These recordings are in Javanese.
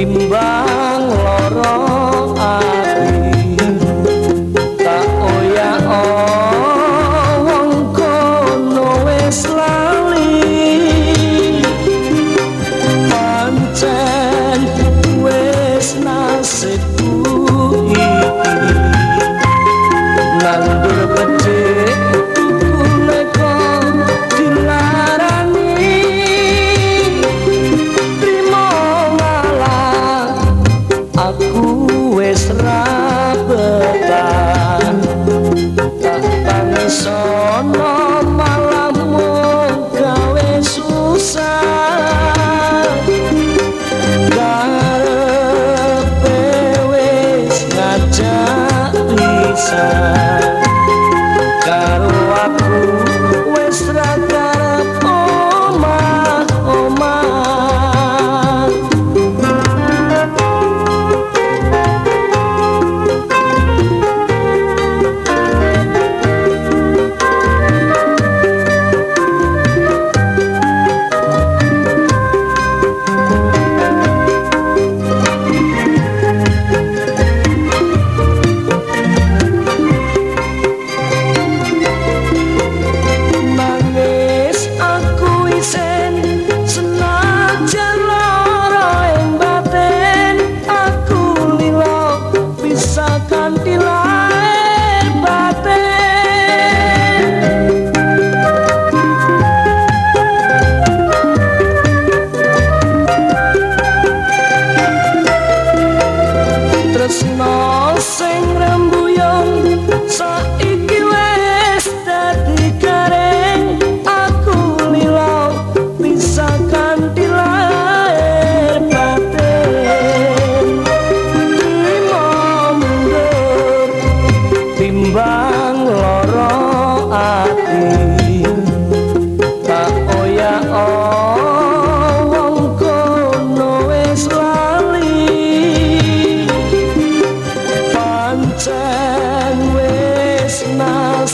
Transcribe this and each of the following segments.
bimbang dançar.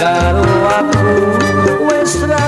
karo aku wes ra